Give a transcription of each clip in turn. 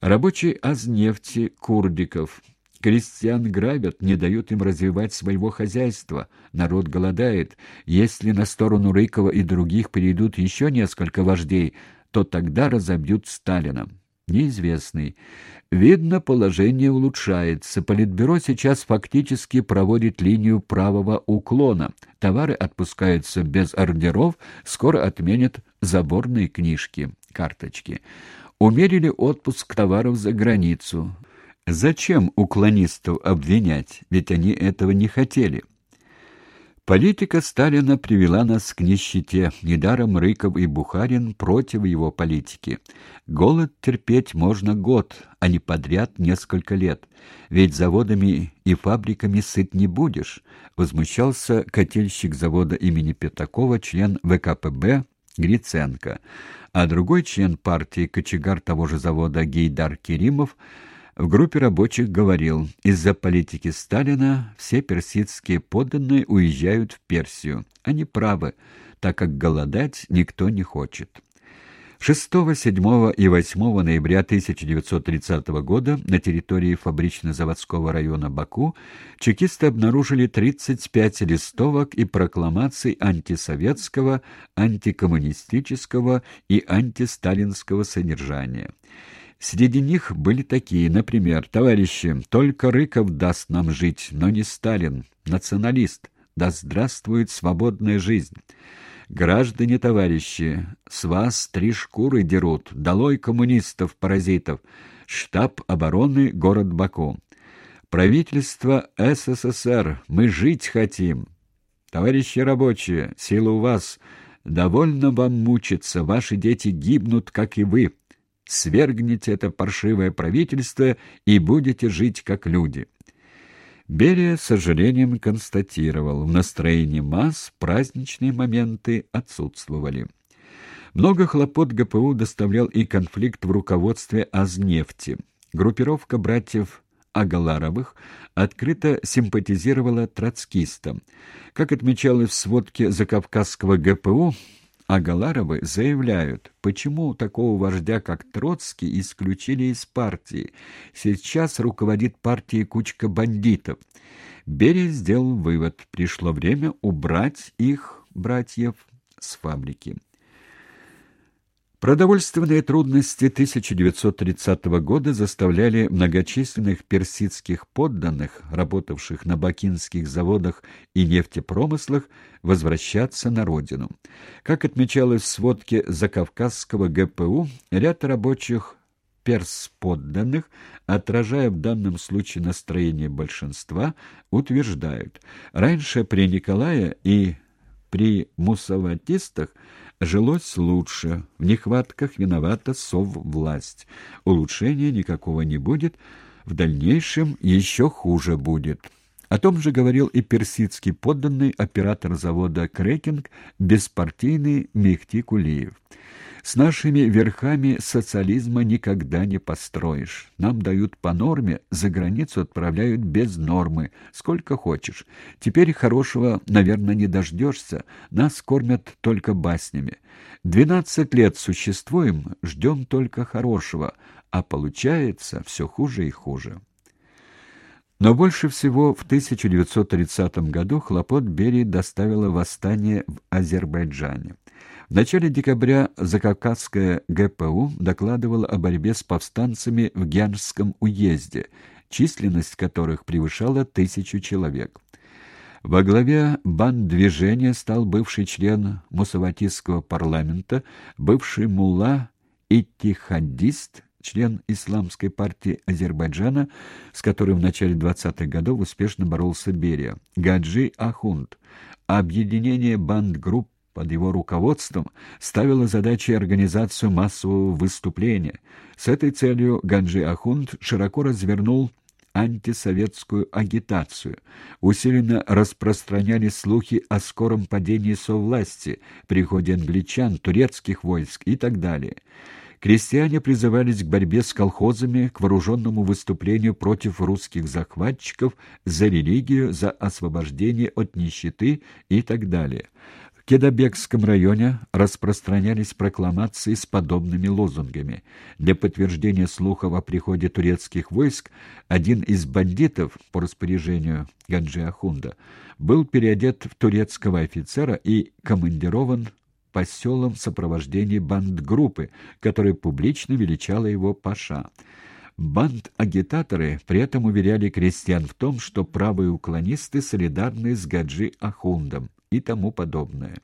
Рабочий Азнефти Курдиков. Крестьян грабят, не дают им развивать своего хозяйства. Народ голодает. Если на сторону Рыкова и других перейдут еще несколько вождей, то тогда разобьют Сталина. Неизвестный. Видно, положение улучшается. Политбюро сейчас фактически проводит линию правого уклона. Товары отпускаются без ордеров, скоро отменят заборные книжки, карточки. Умерили отпуск товаров за границу. Зачем уклонистов обвинять, ведь они этого не хотели. Политика Сталина привела нас к нищете. Недаром Рыков и Бухарин против его политики. Голод терпеть можно год, а не подряд несколько лет. Ведь заводами и фабриками сыт не будешь, возмущался котельщик завода имени Пятакова, член ВКПБ Гриценко а другой член партии, кочегар того же завода Гейдар Керимов, в группе рабочих говорил, из-за политики Сталина все персидские подданные уезжают в Персию. Они правы, так как голодать никто не хочет. 6, 7 и 8 ноября 1930 года на территории фабрично-заводского района Баку чекисты обнаружили 35 листовок и прокламаций антисоветского, антикоммунистического и антисталинского содержания. Среди них были такие, например, «Товарищи, только Рыков даст нам жить, но не Сталин, националист, да здравствует свободная жизнь». Граждане товарищи, с вас три шкуры дерут, долой коммунистов-паразитов. Штаб обороны, город Баку. Правительство СССР, мы жить хотим. Товарищи рабочие, сила у вас, довольно вам мучиться, ваши дети гибнут, как и вы. Свергните это паршивое правительство и будете жить как люди. Берия с сожалением констатировал, в настроении масс праздничные моменты отсутствовали. Много хлопот ГПУ доставлял и конфликт в руководстве Азнефти. Группировка братьев Агаларовых открыто симпатизировала троцкистам. Как отмечалось в сводке Закавказского ГПУ, а Галаровы заявляют, почему такого вождя, как Троцкий, исключили из партии. Сейчас руководит партией кучка бандитов. Берия сделал вывод, пришло время убрать их, братьев, с фабрики. Продовольственные трудности 1930 года заставляли многочисленных персидских подданных, работавших на бакинских заводах и нефтепромыслах, возвращаться на родину. Как отмечалось в сводке Закавказского ГПУ, ряд рабочих перс-подданных, отражая в данном случае настроение большинства, утверждают, раньше при Николае и при мусаватистах жилось лучше, в нехватках виновата соввласть. Улучшения никакого не будет, в дальнейшем еще хуже будет. О том же говорил и персидский подданный оператор завода «Крекинг» беспартийный Мехти Кулиев. С нашими верхами социализма никогда не построишь. Нам дают по норме, за границу отправляют без нормы, сколько хочешь. Теперь хорошего, наверное, не дождешься, нас кормят только баснями. Двенадцать лет существуем, ждем только хорошего, а получается все хуже и хуже. Но больше всего в 1930 году хлопот Берии доставило восстание в Азербайджане. В начале декабря Закавказская ГПУ докладывала о борьбе с повстанцами в Гянском уезде, численность которых превышала тысячу человек. Во главе банд-движения стал бывший член Мусаватистского парламента, бывший мулла Иттихадист член Исламской партии Азербайджана, с которым в начале 20-х годов успешно боролся Берия, Гаджи Ахунд. Объединение банд-групп под его руководством ставило задачей организацию массового выступления. С этой целью Ганджи Ахунд широко развернул антисоветскую агитацию. Усиленно распространялись слухи о скором падении совласти, приходе англичан, турецких войск и так далее. Крестьяне призывались к борьбе с колхозами, к вооруженному выступлению против русских захватчиков, за религию, за освобождение от нищеты и так далее. Кедабекском районе распространялись прокламации с подобными лозунгами. Для подтверждения слухов о приходе турецких войск один из бандитов по распоряжению Гаджи Ахунда был переодет в турецкого офицера и командирован по селам в сопровождении бандгруппы, которая публично величала его паша. Банд-агитаторы при этом уверяли крестьян в том, что правые уклонисты солидарны с Гаджи Ахундом и тому подобное.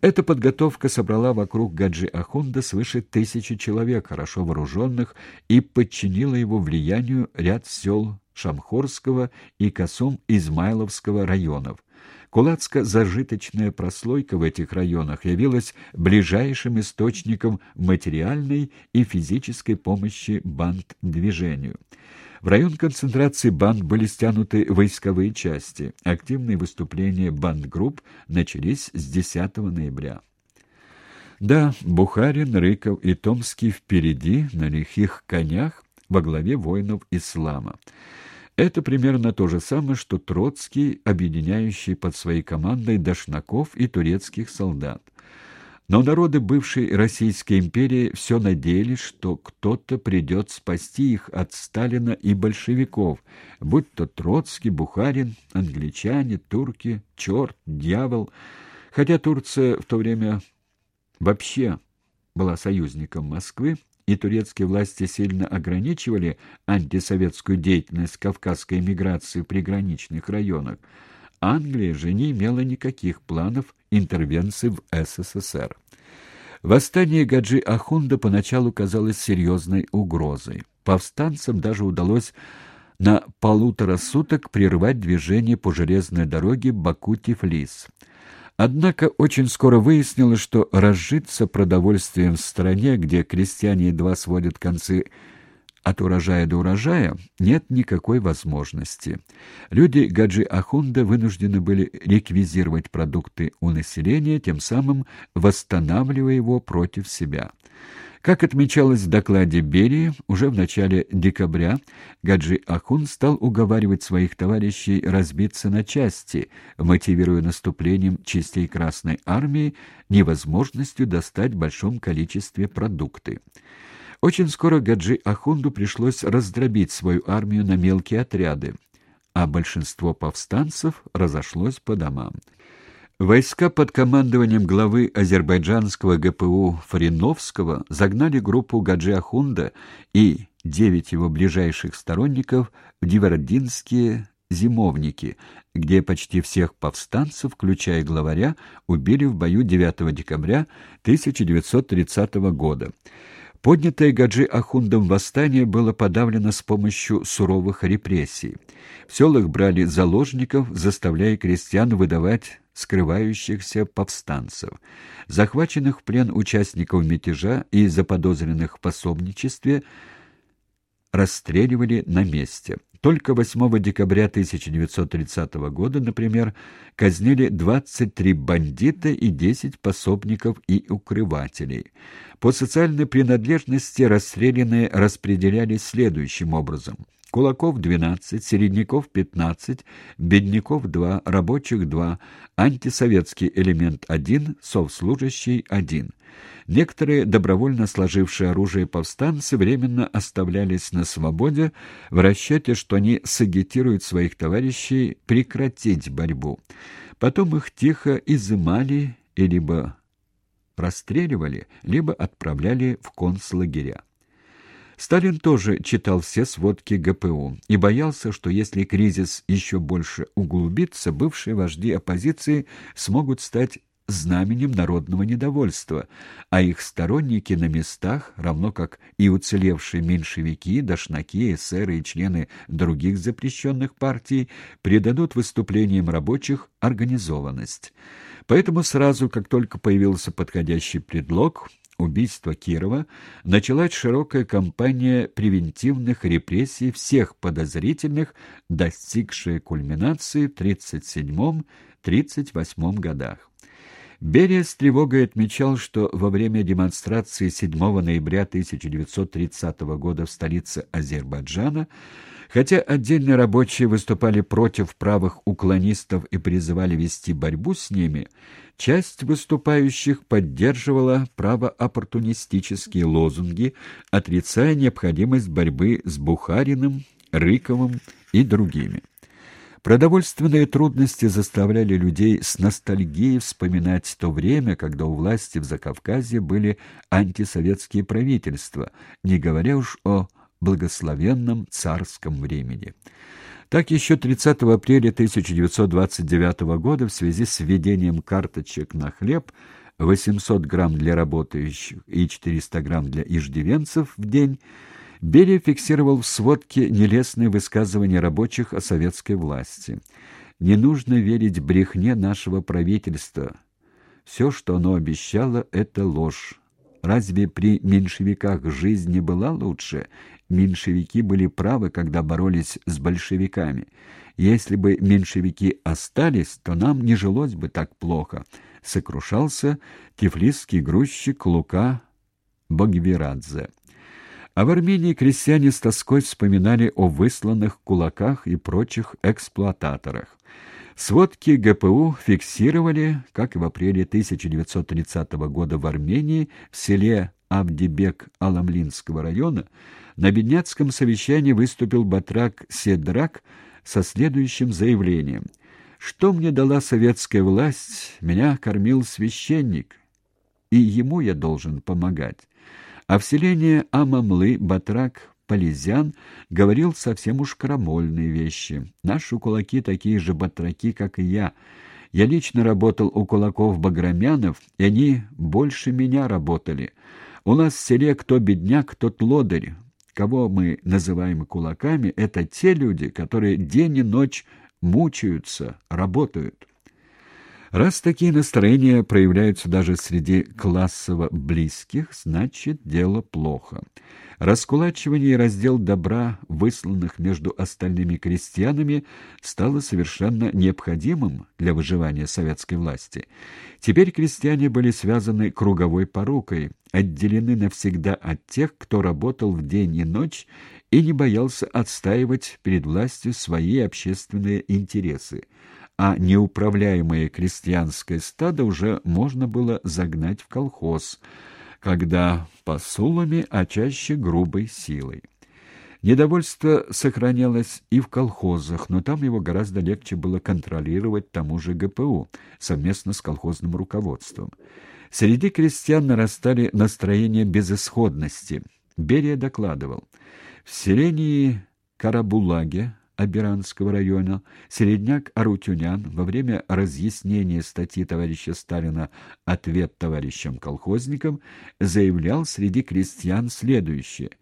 Эта подготовка собрала вокруг Гаджи Ахунда свыше тысячи человек, хорошо вооруженных, и подчинила его влиянию ряд сел Шамхорского и Косом-Измайловского районов. Кулацко-зажиточная прослойка в этих районах явилась ближайшим источником материальной и физической помощи банд-движению. В район концентрации банд были стянуты войсковые части. Активные выступления банд-групп начались с 10 ноября. Да, Бухарин, Рыков и Томский впереди, на лихих конях, во главе воинов ислама. Это примерно то же самое, что Троцкий, объединяющий под своей командой дашнаков и турецких солдат. Но народы бывшей Российской империи все надеялись, что кто-то придет спасти их от Сталина и большевиков, будь то Троцкий, Бухарин, англичане, турки, черт, дьявол. Хотя Турция в то время вообще была союзником Москвы, и турецкие власти сильно ограничивали антисоветскую деятельность кавказской эмиграции в приграничных районах, Англия же не имела никаких планов интервенции в СССР. Восстание Гаджи Ахунда поначалу казалось серьезной угрозой. Повстанцам даже удалось на полутора суток прервать движение по железной дороге Баку-Тифлис. Однако очень скоро выяснилось, что разжиться продовольствием в стране, где крестьяне едва сводят концы от урожая до урожая нет никакой возможности. Люди Гаджи Ахунда вынуждены были реквизировать продукты у населения, тем самым восстанавливая его против себя. Как отмечалось в докладе Берии, уже в начале декабря Гаджи Ахун стал уговаривать своих товарищей разбиться на части, мотивируя наступлением частей Красной Армии невозможностью достать в большом количестве продукты. Очень скоро Гаджи Ахунду пришлось раздробить свою армию на мелкие отряды, а большинство повстанцев разошлось по домам. Войска под командованием главы азербайджанского ГПУ Фариновского загнали группу Гаджи Ахунда и девять его ближайших сторонников в Дивардинские зимовники, где почти всех повстанцев, включая главаря, убили в бою 9 декабря 1930 года. Поднятое Гаджи Ахундом восстание было подавлено с помощью суровых репрессий. В селах брали заложников, заставляя крестьян выдавать скрывающихся повстанцев. Захваченных в плен участников мятежа и заподозренных в пособничестве расстреливали на месте. Только 8 декабря 1930 года, например, казнили 23 бандита и 10 пособников и укрывателей. По социальной принадлежности расстрелянные распределялись следующим образом. Кулаков 12, Середняков 15, Бедняков 2, Рабочих 2, антисоветский элемент 1, совслужащий 1. Некоторые добровольно сложившие оружие повстанцы временно оставлялись на свободе в расчете, что они сагитируют своих товарищей прекратить борьбу. Потом их тихо изымали и либо расстреливали, либо отправляли в концлагеря. Сталин тоже читал все сводки ГПУ и боялся, что если кризис еще больше углубится, бывшие вожди оппозиции смогут стать знаменем народного недовольства, а их сторонники на местах, равно как и уцелевшие меньшевики, дошнаки, эсеры и члены других запрещенных партий, придадут выступлениям рабочих организованность. Поэтому сразу, как только появился подходящий предлог, убийства Кирова началась широкая кампания превентивных репрессий всех подозрительных, достигшая кульминации в 1937-1938 годах. Берия с тревогой отмечал, что во время демонстрации 7 ноября 1930 года в столице Азербайджана Хотя отдельные рабочие выступали против правых уклонистов и призывали вести борьбу с ними, часть выступающих поддерживала правооппортунистические лозунги, отрицая необходимость борьбы с Бухариным, Рыковым и другими. Продовольственные трудности заставляли людей с ностальгией вспоминать то время, когда у власти в Закавказье были антисоветские правительства, не говоря уж о благословенном царском времени. Так еще 30 апреля 1929 года в связи с введением карточек на хлеб 800 грамм для работающих и 400 грамм для иждивенцев в день Берия фиксировал в сводке нелестные высказывания рабочих о советской власти. «Не нужно верить брехне нашего правительства. Все, что оно обещало, — это ложь. Разве при меньшевиках жизнь не была лучше? Меньшевики были правы, когда боролись с большевиками. Если бы меньшевики остались, то нам не жилось бы так плохо», — сокрушался тифлисский грузчик Лука Богверадзе. А в Армении крестьяне с тоской вспоминали о высланных кулаках и прочих эксплуататорах. Сводки ГПУ фиксировали, как в апреле 1930 года в Армении в селе Авдибек Аламлинского района на бедняцком совещании выступил батрак Седрак со следующим заявлением. «Что мне дала советская власть? Меня кормил священник, и ему я должен помогать». А в селении Амамлы Батрак Полезян говорил совсем уж крамольные вещи. Наши кулаки такие же батраки, как и я. Я лично работал у кулаков Баграмянов, и они больше меня работали. У нас в селе кто бедняк, тот лодырь. Кого мы называем кулаками, это те люди, которые день и ночь мучаются, работают. Раз такие настроения проявляются даже среди классово близких, значит, дело плохо. Раскулачивание и раздел добра, высланных между остальными крестьянами, стало совершенно необходимым для выживания советской власти. Теперь крестьяне были связаны круговой порукой, отделены навсегда от тех, кто работал в день и ночь и не боялся отстаивать перед властью свои общественные интересы а неуправляемое крестьянское стадо уже можно было загнать в колхоз, когда посулами, а чаще грубой силой. Недовольство сохранялось и в колхозах, но там его гораздо легче было контролировать тому же ГПУ совместно с колхозным руководством. Среди крестьян нарастали настроения безысходности. Берия докладывал. В селении Карабулаге Абиранского района Середняк Арутюнян во время разъяснения статьи товарища Сталина «Ответ товарищам колхозникам» заявлял среди крестьян следующее –